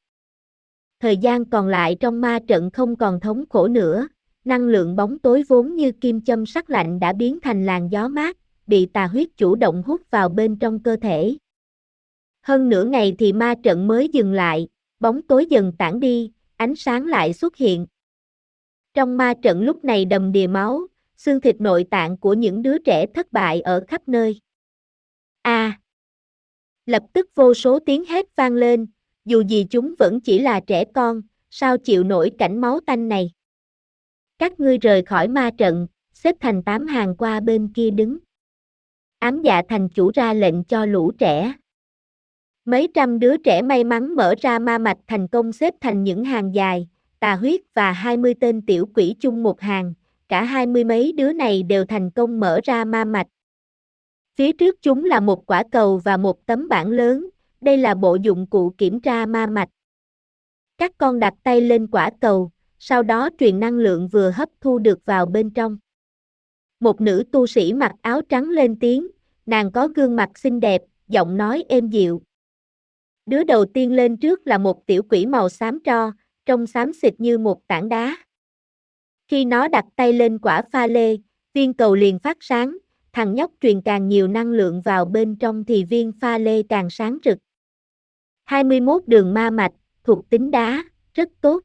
Thời gian còn lại trong ma trận không còn thống khổ nữa, năng lượng bóng tối vốn như kim châm sắc lạnh đã biến thành làn gió mát, bị tà huyết chủ động hút vào bên trong cơ thể. Hơn nửa ngày thì ma trận mới dừng lại, bóng tối dần tản đi, ánh sáng lại xuất hiện. Trong ma trận lúc này đầm đìa máu, xương thịt nội tạng của những đứa trẻ thất bại ở khắp nơi. A. À. Lập tức vô số tiếng hét vang lên, dù gì chúng vẫn chỉ là trẻ con, sao chịu nổi cảnh máu tanh này. Các ngươi rời khỏi ma trận, xếp thành tám hàng qua bên kia đứng. Ám dạ thành chủ ra lệnh cho lũ trẻ. Mấy trăm đứa trẻ may mắn mở ra ma mạch thành công xếp thành những hàng dài, tà huyết và 20 tên tiểu quỷ chung một hàng, cả hai mươi mấy đứa này đều thành công mở ra ma mạch. Phía trước chúng là một quả cầu và một tấm bảng lớn, đây là bộ dụng cụ kiểm tra ma mạch. Các con đặt tay lên quả cầu, sau đó truyền năng lượng vừa hấp thu được vào bên trong. Một nữ tu sĩ mặc áo trắng lên tiếng, nàng có gương mặt xinh đẹp, giọng nói êm dịu. Đứa đầu tiên lên trước là một tiểu quỷ màu xám tro, trông xám xịt như một tảng đá. Khi nó đặt tay lên quả pha lê, viên cầu liền phát sáng, thằng nhóc truyền càng nhiều năng lượng vào bên trong thì viên pha lê càng sáng rực. 21 đường ma mạch, thuộc tính đá, rất tốt.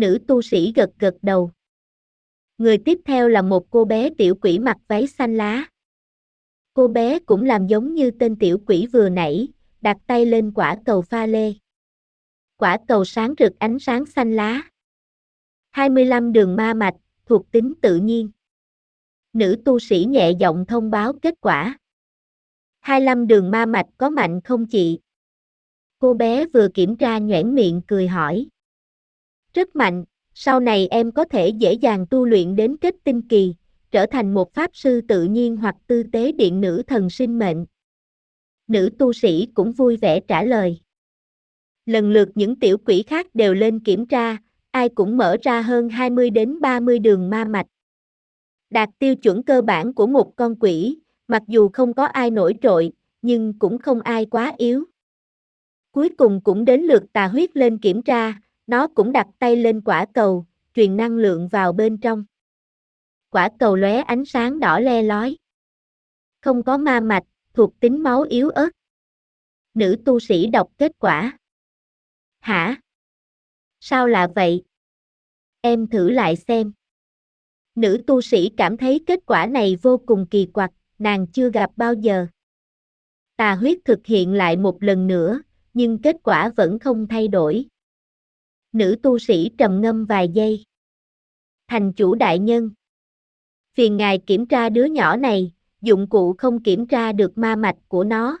Nữ tu sĩ gật gật đầu. Người tiếp theo là một cô bé tiểu quỷ mặc váy xanh lá. Cô bé cũng làm giống như tên tiểu quỷ vừa nãy, đặt tay lên quả cầu pha lê. Quả cầu sáng rực ánh sáng xanh lá. 25 đường ma mạch, thuộc tính tự nhiên. Nữ tu sĩ nhẹ giọng thông báo kết quả. 25 đường ma mạch có mạnh không chị? Cô bé vừa kiểm tra nhoẻn miệng cười hỏi. Rất mạnh, sau này em có thể dễ dàng tu luyện đến kết tinh kỳ, trở thành một pháp sư tự nhiên hoặc tư tế điện nữ thần sinh mệnh. Nữ tu sĩ cũng vui vẻ trả lời. Lần lượt những tiểu quỷ khác đều lên kiểm tra, ai cũng mở ra hơn 20 đến 30 đường ma mạch. Đạt tiêu chuẩn cơ bản của một con quỷ, mặc dù không có ai nổi trội, nhưng cũng không ai quá yếu. Cuối cùng cũng đến lượt tà huyết lên kiểm tra, nó cũng đặt tay lên quả cầu, truyền năng lượng vào bên trong. Quả cầu lóe ánh sáng đỏ le lói. Không có ma mạch, thuộc tính máu yếu ớt. Nữ tu sĩ đọc kết quả. Hả? Sao là vậy? Em thử lại xem. Nữ tu sĩ cảm thấy kết quả này vô cùng kỳ quặc, nàng chưa gặp bao giờ. Tà huyết thực hiện lại một lần nữa, nhưng kết quả vẫn không thay đổi. Nữ tu sĩ trầm ngâm vài giây. Thành chủ đại nhân. Phiền ngài kiểm tra đứa nhỏ này, dụng cụ không kiểm tra được ma mạch của nó.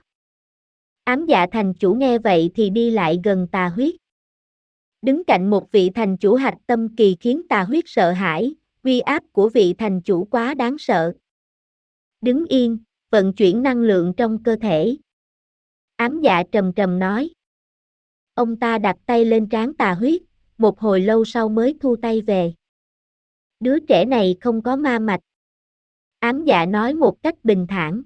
Ám dạ thành chủ nghe vậy thì đi lại gần tà huyết. Đứng cạnh một vị thành chủ hạch tâm kỳ khiến tà huyết sợ hãi, uy áp của vị thành chủ quá đáng sợ. Đứng yên, vận chuyển năng lượng trong cơ thể. Ám dạ trầm trầm nói. Ông ta đặt tay lên trán tà huyết, một hồi lâu sau mới thu tay về. Đứa trẻ này không có ma mạch. Ám dạ nói một cách bình thản.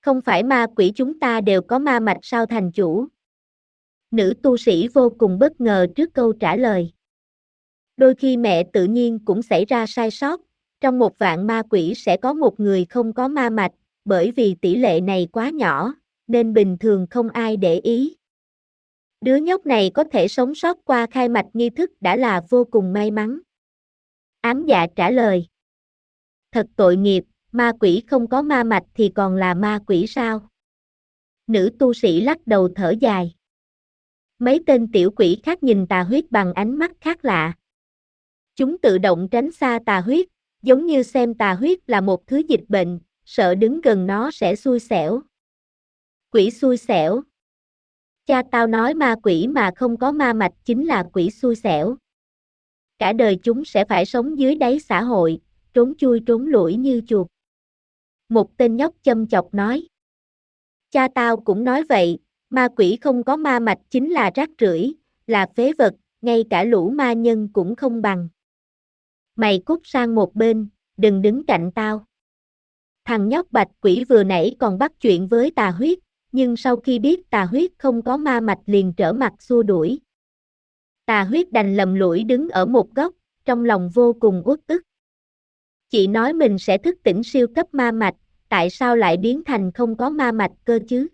Không phải ma quỷ chúng ta đều có ma mạch sao thành chủ, Nữ tu sĩ vô cùng bất ngờ trước câu trả lời. Đôi khi mẹ tự nhiên cũng xảy ra sai sót, trong một vạn ma quỷ sẽ có một người không có ma mạch, bởi vì tỷ lệ này quá nhỏ, nên bình thường không ai để ý. Đứa nhóc này có thể sống sót qua khai mạch nghi thức đã là vô cùng may mắn. Ám dạ trả lời. Thật tội nghiệp, ma quỷ không có ma mạch thì còn là ma quỷ sao? Nữ tu sĩ lắc đầu thở dài. Mấy tên tiểu quỷ khác nhìn tà huyết bằng ánh mắt khác lạ. Chúng tự động tránh xa tà huyết, giống như xem tà huyết là một thứ dịch bệnh, sợ đứng gần nó sẽ xui xẻo. Quỷ xui xẻo. Cha tao nói ma quỷ mà không có ma mạch chính là quỷ xui xẻo. Cả đời chúng sẽ phải sống dưới đáy xã hội, trốn chui trốn lủi như chuột. Một tên nhóc châm chọc nói. Cha tao cũng nói vậy, ma quỷ không có ma mạch chính là rác rưởi, là phế vật, ngay cả lũ ma nhân cũng không bằng. Mày cút sang một bên, đừng đứng cạnh tao. Thằng nhóc bạch quỷ vừa nãy còn bắt chuyện với tà huyết, nhưng sau khi biết tà huyết không có ma mạch liền trở mặt xua đuổi. Tà huyết đành lầm lũi đứng ở một góc, trong lòng vô cùng uất ức. Chị nói mình sẽ thức tỉnh siêu cấp ma mạch, tại sao lại biến thành không có ma mạch cơ chứ?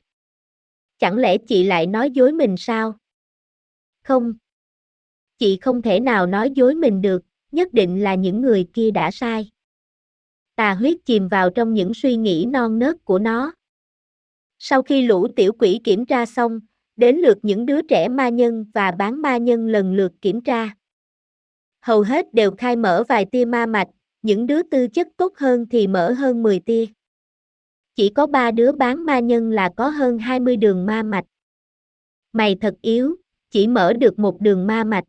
Chẳng lẽ chị lại nói dối mình sao? Không. Chị không thể nào nói dối mình được, nhất định là những người kia đã sai. Tà huyết chìm vào trong những suy nghĩ non nớt của nó. Sau khi lũ tiểu quỷ kiểm tra xong, đến lượt những đứa trẻ ma nhân và bán ma nhân lần lượt kiểm tra. Hầu hết đều khai mở vài tia ma mạch, những đứa tư chất tốt hơn thì mở hơn 10 tia. Chỉ có ba đứa bán ma nhân là có hơn 20 đường ma mạch. Mày thật yếu, chỉ mở được một đường ma mạch.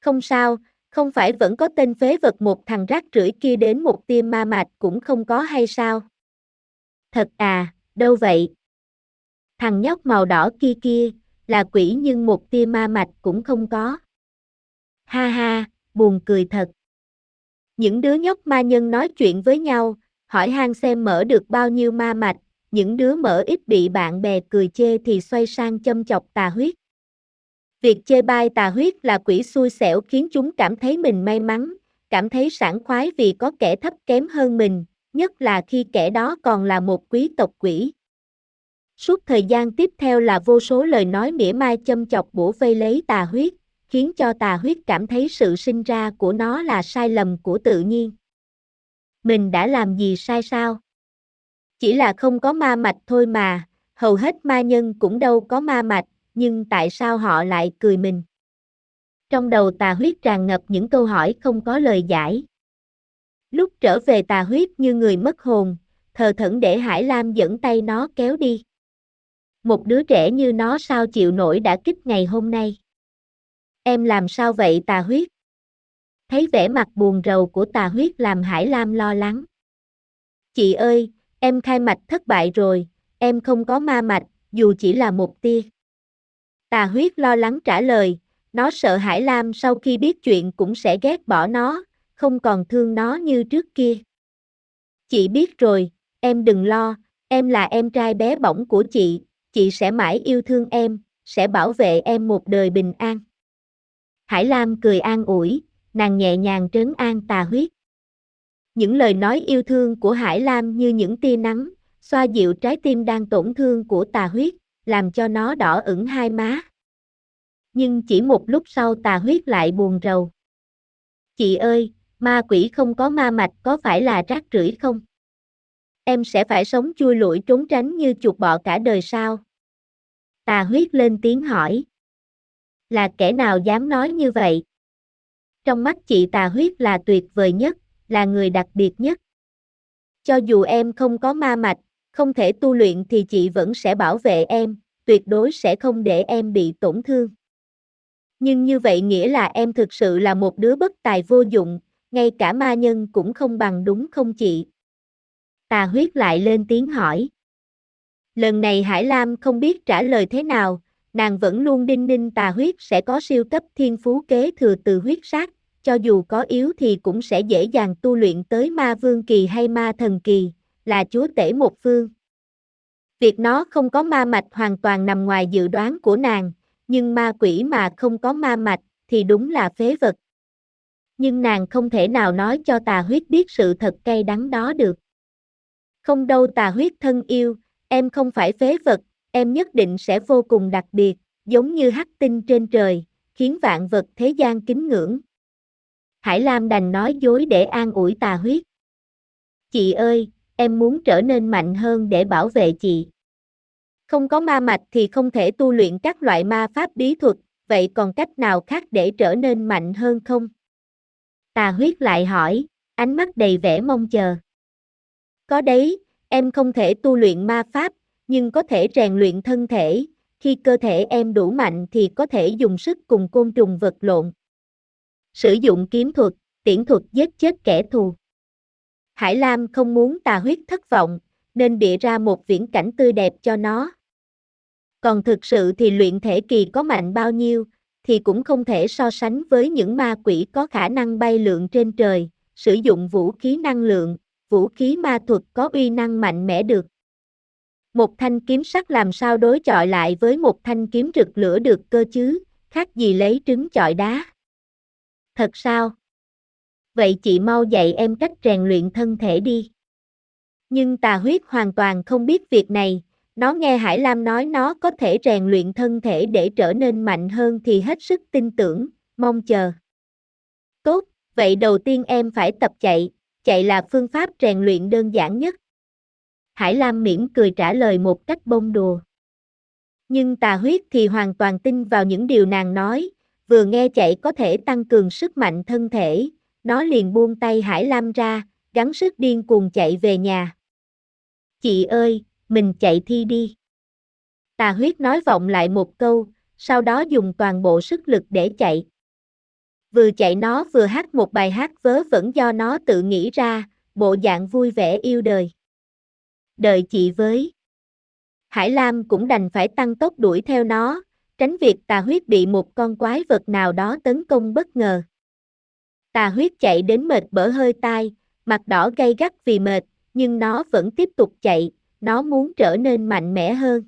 Không sao, không phải vẫn có tên phế vật một thằng rác rưởi kia đến một tia ma mạch cũng không có hay sao? Thật à, đâu vậy? Thằng nhóc màu đỏ kia kia, là quỷ nhưng một tia ma mạch cũng không có. Ha ha, buồn cười thật. Những đứa nhóc ma nhân nói chuyện với nhau, hỏi han xem mở được bao nhiêu ma mạch, những đứa mở ít bị bạn bè cười chê thì xoay sang châm chọc tà huyết. Việc chê bai tà huyết là quỷ xui xẻo khiến chúng cảm thấy mình may mắn, cảm thấy sảng khoái vì có kẻ thấp kém hơn mình, nhất là khi kẻ đó còn là một quý tộc quỷ. Suốt thời gian tiếp theo là vô số lời nói mỉa mai châm chọc bủa vây lấy tà huyết, khiến cho tà huyết cảm thấy sự sinh ra của nó là sai lầm của tự nhiên. Mình đã làm gì sai sao? Chỉ là không có ma mạch thôi mà, hầu hết ma nhân cũng đâu có ma mạch, nhưng tại sao họ lại cười mình? Trong đầu tà huyết tràn ngập những câu hỏi không có lời giải. Lúc trở về tà huyết như người mất hồn, thờ thẫn để Hải Lam dẫn tay nó kéo đi. Một đứa trẻ như nó sao chịu nổi đã kích ngày hôm nay. Em làm sao vậy tà huyết? Thấy vẻ mặt buồn rầu của tà huyết làm Hải Lam lo lắng. Chị ơi, em khai mạch thất bại rồi, em không có ma mạch, dù chỉ là một tia. Tà huyết lo lắng trả lời, nó sợ Hải Lam sau khi biết chuyện cũng sẽ ghét bỏ nó, không còn thương nó như trước kia. Chị biết rồi, em đừng lo, em là em trai bé bỏng của chị, chị sẽ mãi yêu thương em, sẽ bảo vệ em một đời bình an. Hải Lam cười an ủi, nàng nhẹ nhàng trấn an tà huyết. Những lời nói yêu thương của Hải Lam như những tia nắng, xoa dịu trái tim đang tổn thương của tà huyết, làm cho nó đỏ ửng hai má. Nhưng chỉ một lúc sau tà huyết lại buồn rầu. Chị ơi, ma quỷ không có ma mạch có phải là rác rưởi không? Em sẽ phải sống chui lủi trốn tránh như chuột bọ cả đời sao? Tà huyết lên tiếng hỏi. Là kẻ nào dám nói như vậy? Trong mắt chị tà huyết là tuyệt vời nhất, là người đặc biệt nhất. Cho dù em không có ma mạch, không thể tu luyện thì chị vẫn sẽ bảo vệ em, tuyệt đối sẽ không để em bị tổn thương. Nhưng như vậy nghĩa là em thực sự là một đứa bất tài vô dụng, ngay cả ma nhân cũng không bằng đúng không chị? Tà huyết lại lên tiếng hỏi. Lần này Hải Lam không biết trả lời thế nào, nàng vẫn luôn đinh ninh tà huyết sẽ có siêu cấp thiên phú kế thừa từ huyết sát, cho dù có yếu thì cũng sẽ dễ dàng tu luyện tới ma vương kỳ hay ma thần kỳ, là chúa tể một phương. Việc nó không có ma mạch hoàn toàn nằm ngoài dự đoán của nàng, nhưng ma quỷ mà không có ma mạch, thì đúng là phế vật. Nhưng nàng không thể nào nói cho tà huyết biết sự thật cay đắng đó được. Không đâu tà huyết thân yêu, em không phải phế vật, em nhất định sẽ vô cùng đặc biệt, giống như hắc tinh trên trời, khiến vạn vật thế gian kính ngưỡng. Hải Lam đành nói dối để an ủi tà huyết. Chị ơi, em muốn trở nên mạnh hơn để bảo vệ chị. Không có ma mạch thì không thể tu luyện các loại ma pháp bí thuật, vậy còn cách nào khác để trở nên mạnh hơn không? Tà huyết lại hỏi, ánh mắt đầy vẻ mong chờ. Có đấy, em không thể tu luyện ma pháp, nhưng có thể rèn luyện thân thể, khi cơ thể em đủ mạnh thì có thể dùng sức cùng côn trùng vật lộn. Sử dụng kiếm thuật, tiễn thuật giết chết kẻ thù. Hải Lam không muốn tà huyết thất vọng, nên bịa ra một viễn cảnh tươi đẹp cho nó. Còn thực sự thì luyện thể kỳ có mạnh bao nhiêu, thì cũng không thể so sánh với những ma quỷ có khả năng bay lượn trên trời, sử dụng vũ khí năng lượng, vũ khí ma thuật có uy năng mạnh mẽ được. Một thanh kiếm sắt làm sao đối chọi lại với một thanh kiếm rực lửa được cơ chứ, khác gì lấy trứng chọi đá. Thật sao? Vậy chị mau dạy em cách rèn luyện thân thể đi. Nhưng tà huyết hoàn toàn không biết việc này, nó nghe Hải Lam nói nó có thể rèn luyện thân thể để trở nên mạnh hơn thì hết sức tin tưởng, mong chờ. Tốt, vậy đầu tiên em phải tập chạy, chạy là phương pháp rèn luyện đơn giản nhất. Hải Lam mỉm cười trả lời một cách bông đùa. Nhưng tà huyết thì hoàn toàn tin vào những điều nàng nói, vừa nghe chạy có thể tăng cường sức mạnh thân thể, nó liền buông tay Hải Lam ra, gắng sức điên cuồng chạy về nhà. Chị ơi, mình chạy thi đi. Tà huyết nói vọng lại một câu, sau đó dùng toàn bộ sức lực để chạy. Vừa chạy nó vừa hát một bài hát vớ vẫn do nó tự nghĩ ra, bộ dạng vui vẻ yêu đời. Đợi chị với. Hải Lam cũng đành phải tăng tốc đuổi theo nó, tránh việc tà huyết bị một con quái vật nào đó tấn công bất ngờ. Tà huyết chạy đến mệt bở hơi tai, mặt đỏ gay gắt vì mệt, nhưng nó vẫn tiếp tục chạy, nó muốn trở nên mạnh mẽ hơn.